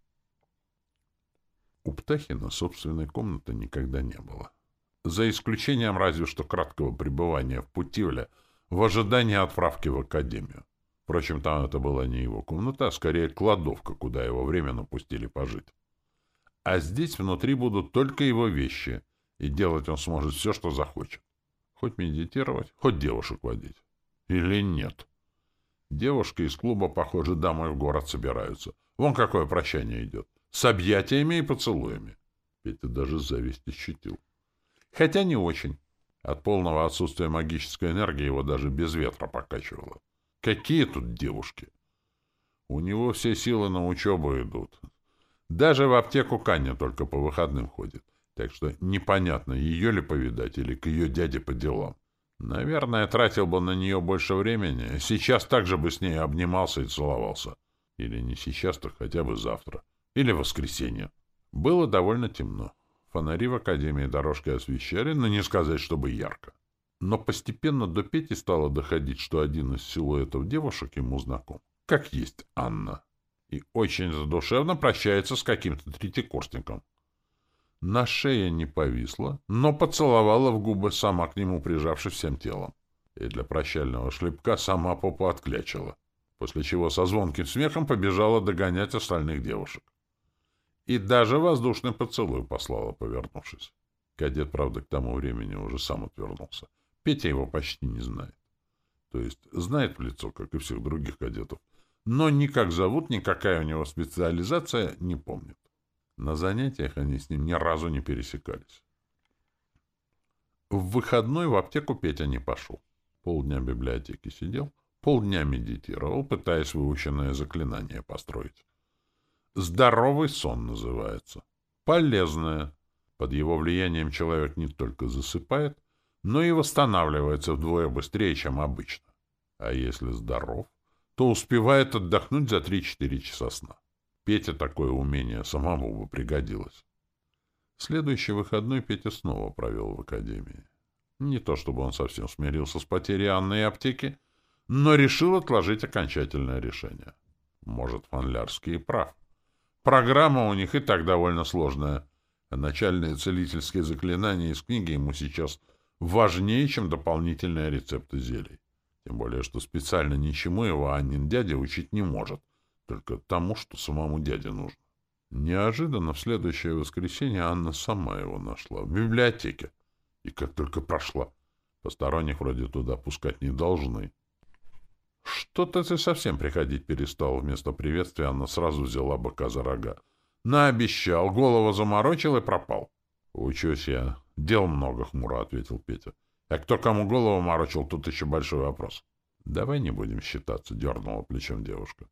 У Птахина собственной комнаты никогда не было. За исключением разве что краткого пребывания в Путивле в ожидании отправки в академию. Впрочем, там это была не его комната, а скорее кладовка, куда его временно пустили пожить. А здесь внутри будут только его вещи, и делать он сможет все, что захочет. Хоть медитировать, хоть девушек водить. Или нет. Девушки из клуба, похоже, дамы в город собираются. Вон какое прощание идет. С объятиями и поцелуями. Петя даже зависть ощутил. Хотя не очень. От полного отсутствия магической энергии его даже без ветра покачивало. Какие тут девушки? У него все силы на учебу идут. Даже в аптеку Каня только по выходным ходит. Так что непонятно, ее ли повидать или к ее дяде по делам. Наверное, тратил бы на нее больше времени. Сейчас также бы с ней обнимался и целовался. Или не сейчас, так хотя бы завтра. Или воскресенье. Было довольно темно. Фонари в Академии дорожки освещали, но не сказать, чтобы ярко. Но постепенно до Пети стало доходить, что один из силуэтов девушек ему знаком. Как есть Анна. И очень задушевно прощается с каким-то третьекурсником. На шее не повисла, но поцеловала в губы сама к нему, прижавшись всем телом. И для прощального шлепка сама попу отклячила, после чего со звонким смехом побежала догонять остальных девушек. И даже воздушный поцелуй послала, повернувшись. Кадет, правда, к тому времени уже сам отвернулся. Петя его почти не знает. То есть знает в лицо, как и всех других кадетов, но ни как зовут, ни какая у него специализация не помнит. На занятиях они с ним ни разу не пересекались. В выходной в аптеку Петя не пошел. Полдня в библиотеке сидел, полдня медитировал, пытаясь выученное заклинание построить. Здоровый сон называется. Полезное. Под его влиянием человек не только засыпает, но и восстанавливается вдвое быстрее, чем обычно. А если здоров, то успевает отдохнуть за 3-4 часа сна. Петя такое умение самому бы пригодилось. Следующий выходной Петя снова провел в академии. Не то чтобы он совсем смирился с потерей Анны и аптеки, но решил отложить окончательное решение. Может, Фанлярский и прав. Программа у них и так довольно сложная, а начальные целительские заклинания из книги ему сейчас важнее, чем дополнительные рецепты зелий. Тем более, что специально ничему его Аннин дядя учить не может, только тому, что самому дяде нужно. Неожиданно в следующее воскресенье Анна сама его нашла в библиотеке. И как только прошла. Посторонних вроде туда пускать не должны. Что-то ты совсем приходить перестал. Вместо приветствия она сразу взяла быка за рога. Наобещал, голову заморочил и пропал. Учусь я. Дел много, хмуро ответил Петя. А кто кому голову морочил, тут еще большой вопрос. Давай не будем считаться, дернула плечом девушка.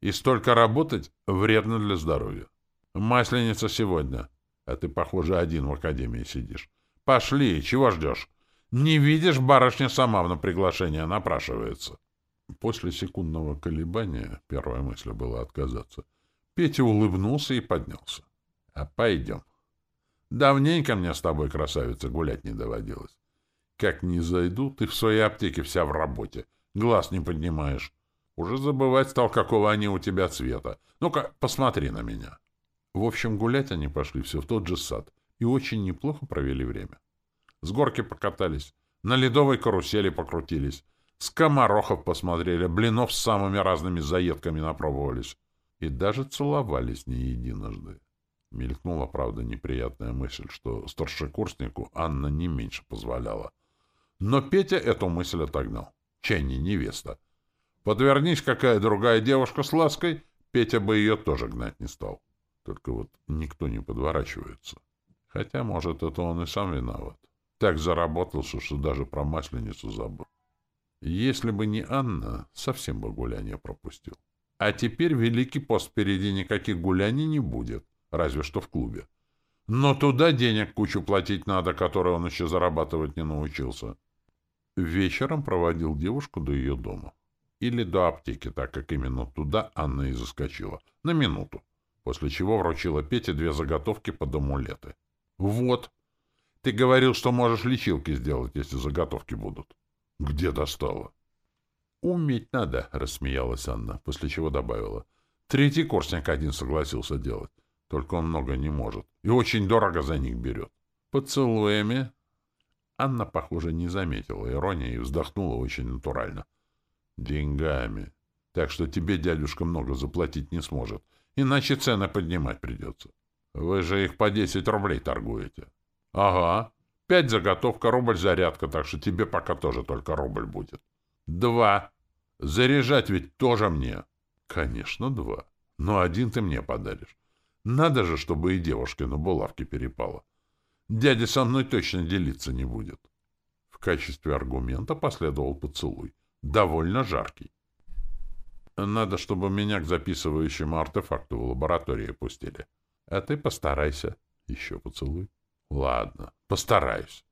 И столько работать вредно для здоровья. Масленица сегодня. А ты, похоже, один в академии сидишь. Пошли, чего ждешь? Не видишь, барышня сама на приглашение напрашивается. После секундного колебания первая мысль была отказаться. Петя улыбнулся и поднялся. — А пойдем. Давненько мне с тобой, красавица, гулять не доводилось. Как не зайду, ты в своей аптеке вся в работе. Глаз не поднимаешь. Уже забывать стал, какого они у тебя цвета. Ну-ка, посмотри на меня. В общем, гулять они пошли все в тот же сад и очень неплохо провели время. С горки покатались, на ледовой карусели покрутились, скоморохов посмотрели, блинов с самыми разными заедками напробовались. И даже целовались не единожды. Мелькнула, правда, неприятная мысль, что старшекурснику Анна не меньше позволяла. Но Петя эту мысль отогнал. Чай не невеста. Подвернись какая другая девушка с лаской, Петя бы ее тоже гнать не стал. Только вот никто не подворачивается. Хотя, может, это он и сам виноват. Так заработался, что даже про масленицу забыл. Если бы не Анна, совсем бы гуляние пропустил. А теперь Великий пост впереди никаких гуляний не будет, разве что в клубе. Но туда денег кучу платить надо, которые он еще зарабатывать не научился. Вечером проводил девушку до ее дома. Или до аптеки, так как именно туда Анна и заскочила. На минуту. После чего вручила Пете две заготовки под амулеты. «Вот. Ты говорил, что можешь лечилки сделать, если заготовки будут». Где достала? Уметь надо, рассмеялась Анна, после чего добавила. Третий курсник один согласился делать. Только он много не может. И очень дорого за них берет. Поцелуями. Анна, похоже, не заметила иронии и вздохнула очень натурально. Деньгами. Так что тебе дядюшка много заплатить не сможет. Иначе цены поднимать придется. Вы же их по десять рублей торгуете. Ага. Пять заготовка, рубль зарядка, так что тебе пока тоже только рубль будет. Два. Заряжать ведь тоже мне. Конечно, два. Но один ты мне подаришь. Надо же, чтобы и девушке на булавке перепало. Дядя со мной точно делиться не будет. В качестве аргумента последовал поцелуй. Довольно жаркий. Надо, чтобы меня к записывающему артефакту в лаборатории пустили. А ты постарайся. Еще поцелуй. Ладно, постараюсь.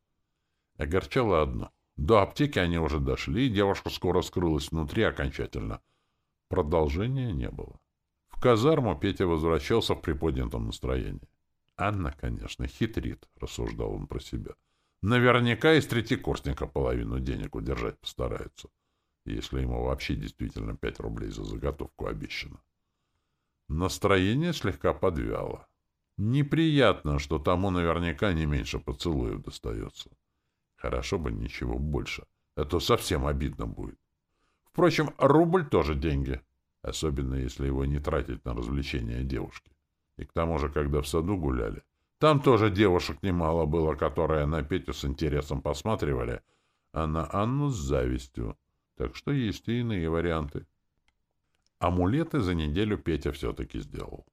Огорчало одно. До аптеки они уже дошли, и девушка скоро скрылась внутри окончательно. Продолжения не было. В казарму Петя возвращался в приподнятом настроении. «Анна, конечно, хитрит», — рассуждал он про себя. «Наверняка из третьекурсника половину денег удержать постарается, если ему вообще действительно пять рублей за заготовку обещано». Настроение слегка подвяло. Неприятно, что тому наверняка не меньше поцелуев достается. Хорошо бы ничего больше, а то совсем обидно будет. Впрочем, рубль тоже деньги, особенно если его не тратить на развлечения девушки. И к тому же, когда в саду гуляли, там тоже девушек немало было, которые на Петю с интересом посматривали, а на Анну с завистью. Так что есть и иные варианты. Амулеты за неделю Петя все-таки сделал.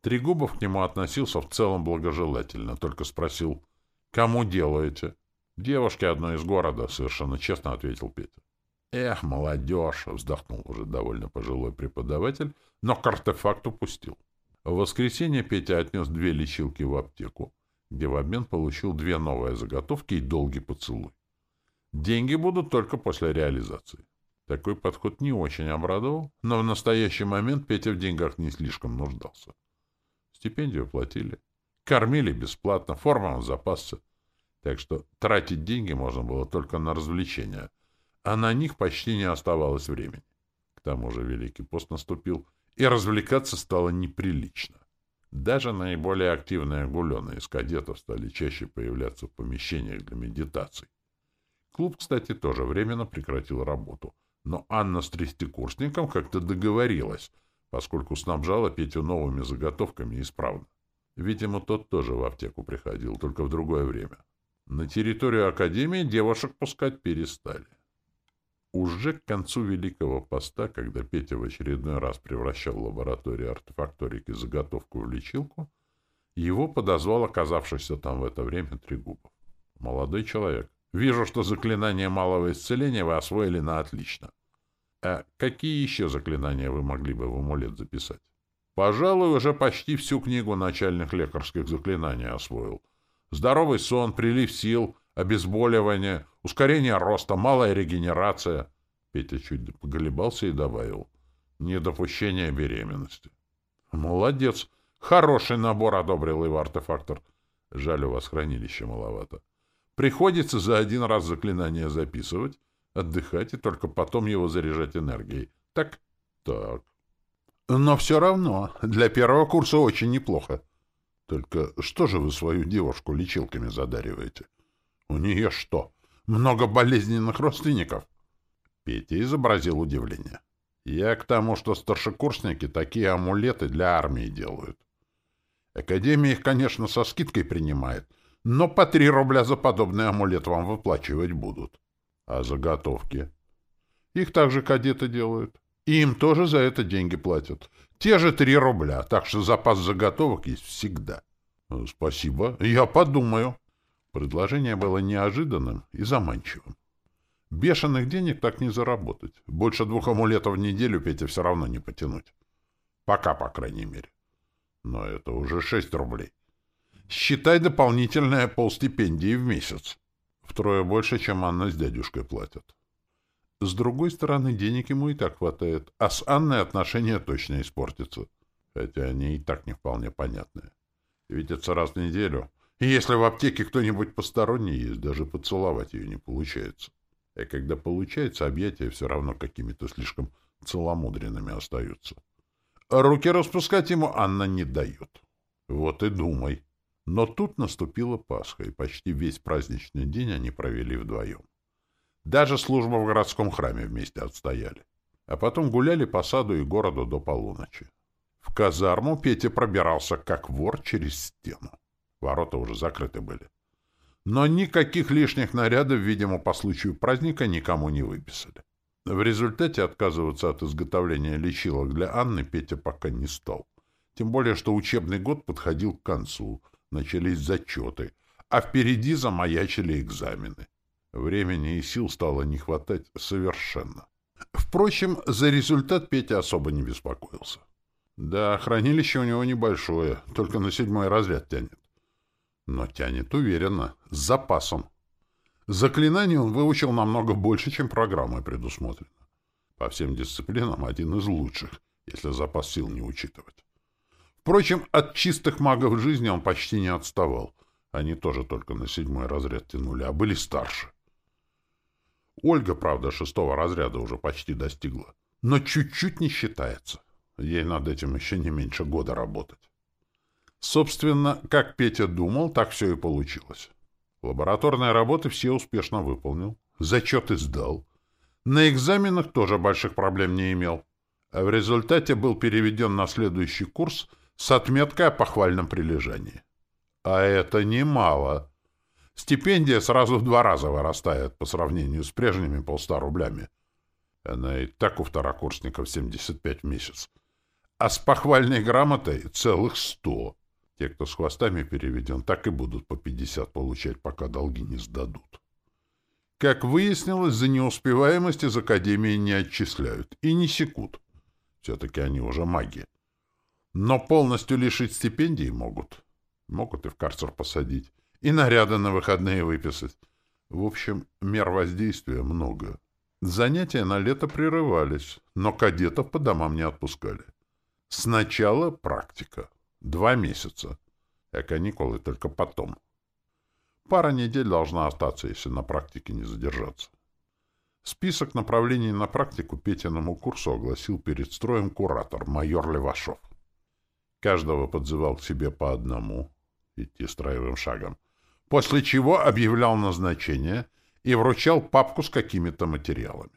Трегубов к нему относился в целом благожелательно, только спросил, «Кому делаете?» «Девушке одной из города», — совершенно честно ответил Петя. «Эх, молодежь!» — вздохнул уже довольно пожилой преподаватель, но к артефакту пустил. В воскресенье Петя отнес две лечилки в аптеку, где в обмен получил две новые заготовки и долгий поцелуй. Деньги будут только после реализации. Такой подход не очень обрадовал, но в настоящий момент Петя в деньгах не слишком нуждался. Стипендию платили, кормили бесплатно, форма в запасце. Так что тратить деньги можно было только на развлечения, а на них почти не оставалось времени. К тому же Великий пост наступил, и развлекаться стало неприлично. Даже наиболее активные гуленые из кадетов стали чаще появляться в помещениях для медитаций. Клуб, кстати, тоже временно прекратил работу, но Анна с тридцатикурсником как-то договорилась, поскольку снабжала Петю новыми заготовками исправно. Видимо, тот тоже в аптеку приходил, только в другое время. На территорию Академии девушек пускать перестали. Уже к концу Великого Поста, когда Петя в очередной раз превращал в лабораторию артефакторики заготовку в лечилку, его подозвал оказавшийся там в это время Трегубов. «Молодой человек, вижу, что заклинание малого исцеления вы освоили на отлично. А какие еще заклинания вы могли бы в амулет записать?» «Пожалуй, уже почти всю книгу начальных лекарских заклинаний освоил. Здоровый сон, прилив сил, обезболивание, ускорение роста, малая регенерация. Петя чуть поголебался и добавил. Недопущение беременности. Молодец. Хороший набор одобрил его артефактор. Жаль, у вас хранилища маловато. Приходится за один раз заклинание записывать, отдыхать и только потом его заряжать энергией. Так? Так. Но все равно, для первого курса очень неплохо. Только что же вы свою девушку лечилками задариваете? У нее что, много болезненных родственников? Петя изобразил удивление. Я к тому, что старшекурсники такие амулеты для армии делают. Академия их, конечно, со скидкой принимает, но по три рубля за подобный амулет вам выплачивать будут. А заготовки? Их также кадеты делают. И им тоже за это деньги платят. Те же три рубля, так что запас заготовок есть всегда. — Спасибо, я подумаю. Предложение было неожиданным и заманчивым. Бешеных денег так не заработать. Больше двух амулетов в неделю Петя все равно не потянуть. Пока, по крайней мере. Но это уже шесть рублей. Считай дополнительное полстипендии в месяц. Втрое больше, чем Анна с дядюшкой платят. С другой стороны, денег ему и так хватает, а с Анной отношения точно испортятся. Хотя они и так не вполне понятные. Видятся раз в неделю. И если в аптеке кто-нибудь посторонний есть, даже поцеловать ее не получается. И когда получается, объятия все равно какими-то слишком целомудренными остаются. А руки распускать ему Анна не дает. Вот и думай. Но тут наступила Пасха, и почти весь праздничный день они провели вдвоем. Даже службу в городском храме вместе отстояли. А потом гуляли по саду и городу до полуночи. В казарму Петя пробирался, как вор, через стену. Ворота уже закрыты были. Но никаких лишних нарядов, видимо, по случаю праздника никому не выписали. В результате отказываться от изготовления лечилок для Анны Петя пока не стал. Тем более, что учебный год подходил к концу, начались зачеты, а впереди замаячили экзамены. Времени и сил стало не хватать совершенно. Впрочем, за результат Петя особо не беспокоился. Да, хранилище у него небольшое, только на седьмой разряд тянет. Но тянет уверенно, с запасом. Заклинаний он выучил намного больше, чем программой предусмотрено. По всем дисциплинам один из лучших, если запас сил не учитывать. Впрочем, от чистых магов жизни он почти не отставал. Они тоже только на седьмой разряд тянули, а были старше. Ольга, правда, шестого разряда уже почти достигла, но чуть-чуть не считается. Ей над этим еще не меньше года работать. Собственно, как Петя думал, так все и получилось. Лабораторные работы все успешно выполнил, зачеты сдал. На экзаменах тоже больших проблем не имел. А в результате был переведен на следующий курс с отметкой о похвальном прилежании. А это немало. Стипендия сразу в два раза вырастает по сравнению с прежними полста рублями. Она и так у второкурсников 75 в месяц. А с похвальной грамотой целых сто. Те, кто с хвостами переведен, так и будут по 50 получать, пока долги не сдадут. Как выяснилось, за неуспеваемость из Академии не отчисляют и не секут. Все-таки они уже маги. Но полностью лишить стипендий могут. Могут и в карцер посадить. И наряды на выходные выписать. В общем, мер воздействия много. Занятия на лето прерывались, но кадетов по домам не отпускали. Сначала практика. Два месяца. А каникулы только потом. Пара недель должна остаться, если на практике не задержаться. Список направлений на практику Петиному курсу огласил перед строем куратор, майор Левашов. Каждого подзывал к себе по одному, идти строевым шагом, после чего объявлял назначение и вручал папку с какими-то материалами.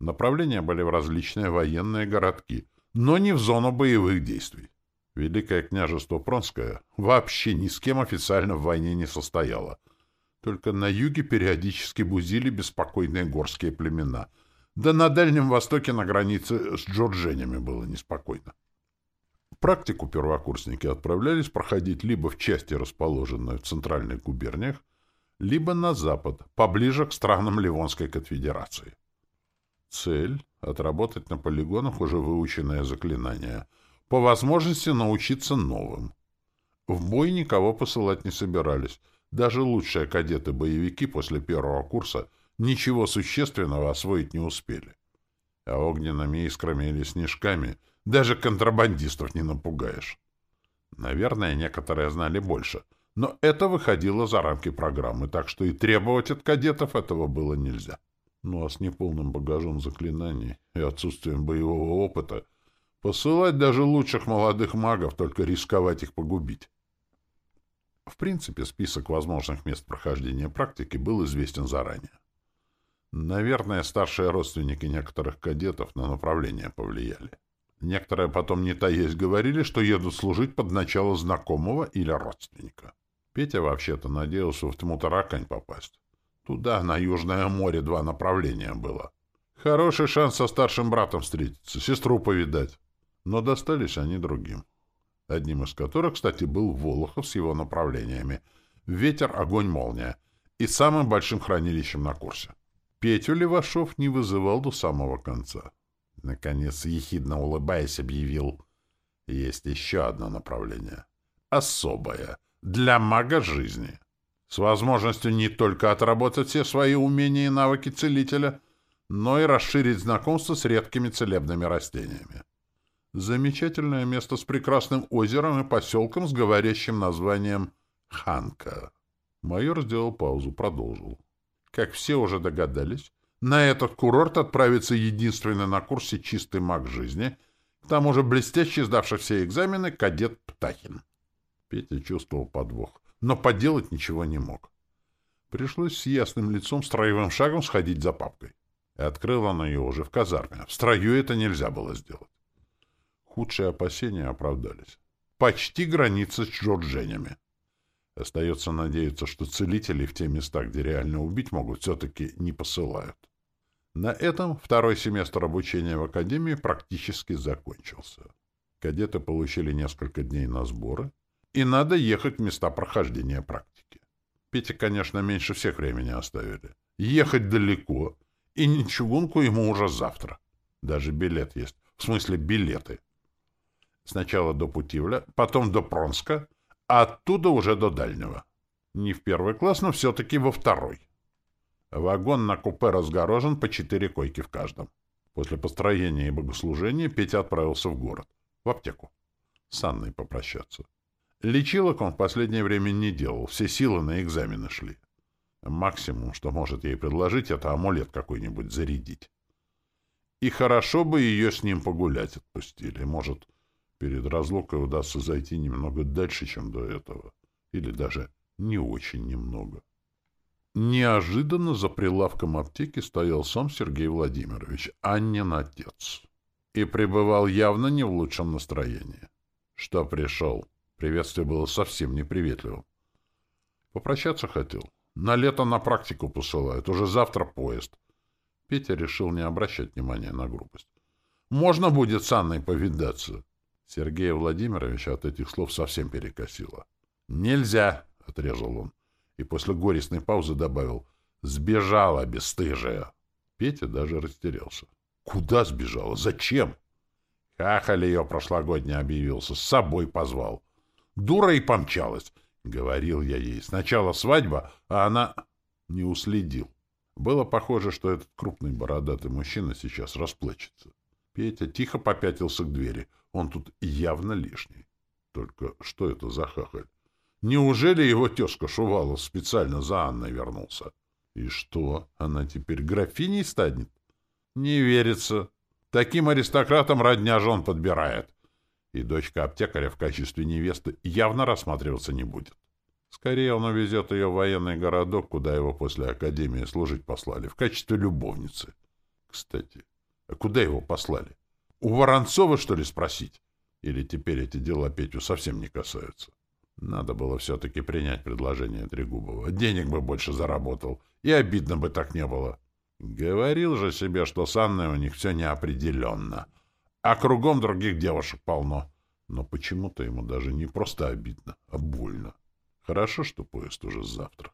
Направления были в различные военные городки, но не в зону боевых действий. Великое княжество Пронское вообще ни с кем официально в войне не состояло. Только на юге периодически бузили беспокойные горские племена. Да на Дальнем Востоке на границе с Джордженями было неспокойно. Практику первокурсники отправлялись проходить либо в части, расположенной в центральных губерниях, либо на запад, поближе к странам Ливонской конфедерации. Цель — отработать на полигонах уже выученное заклинание — по возможности научиться новым. В бой никого посылать не собирались. Даже лучшие кадеты-боевики после первого курса ничего существенного освоить не успели. А огненными искрами или снежками даже контрабандистов не напугаешь. Наверное, некоторые знали больше, но это выходило за рамки программы, так что и требовать от кадетов этого было нельзя. Ну а с неполным багажом заклинаний и отсутствием боевого опыта Посылать даже лучших молодых магов, только рисковать их погубить. В принципе, список возможных мест прохождения практики был известен заранее. Наверное, старшие родственники некоторых кадетов на направление повлияли. Некоторые потом не таясь говорили, что едут служить под начало знакомого или родственника. Петя вообще-то надеялся в Тмутаракань попасть. Туда, на Южное море, два направления было. Хороший шанс со старшим братом встретиться, сестру повидать. Но достались они другим. Одним из которых, кстати, был Волохов с его направлениями. Ветер, огонь, молния. И самым большим хранилищем на курсе. Петю Левашов не вызывал до самого конца. Наконец, ехидно улыбаясь, объявил. Есть еще одно направление. Особое. Для мага жизни. С возможностью не только отработать все свои умения и навыки целителя, но и расширить знакомство с редкими целебными растениями. Замечательное место с прекрасным озером и поселком с говорящим названием Ханка. Майор сделал паузу, продолжил. Как все уже догадались, на этот курорт отправится единственный на курсе чистый маг жизни, к тому же блестяще сдавший все экзамены, кадет Птахин. Петя чувствовал подвох, но поделать ничего не мог. Пришлось с ясным лицом строевым шагом сходить за папкой. И открыл он ее уже в казарме. В строю это нельзя было сделать. Худшие опасения оправдались. Почти граница с Джордженями. Остается надеяться, что целителей в те места, где реально убить могут, все-таки не посылают. На этом второй семестр обучения в Академии практически закончился. Кадеты получили несколько дней на сборы, и надо ехать в места прохождения практики. Пете, конечно, меньше всех времени оставили. Ехать далеко, и не чугунку ему уже завтра. Даже билет есть. В смысле билеты. Сначала до Путивля, потом до Пронска, а оттуда уже до Дальнего. Не в первый класс, но все-таки во второй. Вагон на купе разгорожен по четыре койки в каждом. После построения и богослужения Петя отправился в город, в аптеку, с Анной попрощаться. Лечилок он в последнее время не делал, все силы на экзамены шли. Максимум, что может ей предложить, это амулет какой-нибудь зарядить. И хорошо бы ее с ним погулять отпустили. Может, перед разлукой удастся зайти немного дальше, чем до этого. Или даже не очень немного. Неожиданно за прилавком аптеки стоял сам Сергей Владимирович, Аннин отец. И пребывал явно не в лучшем настроении. Что пришел? Приветствие было совсем неприветливым. Попрощаться хотел. На лето на практику посылают. Уже завтра поезд. Петя решил не обращать внимания на грубость. Можно будет с Анной повидаться. Сергея Владимировича от этих слов совсем перекосило. «Нельзя!» — отрезал он и после горестной паузы добавил «Сбежала, бесстыжая!» Петя даже растерялся. «Куда сбежала? Зачем?» Хахаль ее прошлогодний объявился, с собой позвал. Дура и помчалась. Говорил я ей. Сначала свадьба, а она не уследил. Было похоже, что этот крупный бородатый мужчина сейчас расплачется. Петя тихо попятился к двери. Он тут явно лишний. Только что это за хахаль? Неужели его тезка Шувалов специально за Анной вернулся? И что, она теперь графиней станет? Не верится. Таким аристократам родня жен подбирает. И дочка аптекаря в качестве невесты явно рассматриваться не будет. Скорее он увезет ее в военный городок, куда его после академии служить послали, в качестве любовницы. Кстати, а куда его послали? У Воронцова, что ли, спросить? Или теперь эти дела Петю совсем не касаются? Надо было все-таки принять предложение Трегубова. Денег бы больше заработал, и обидно бы так не было. Говорил же себе, что с Анной у них все неопределенно, а кругом других девушек полно. Но почему-то ему даже не просто обидно, а больно. Хорошо, что поезд уже завтра.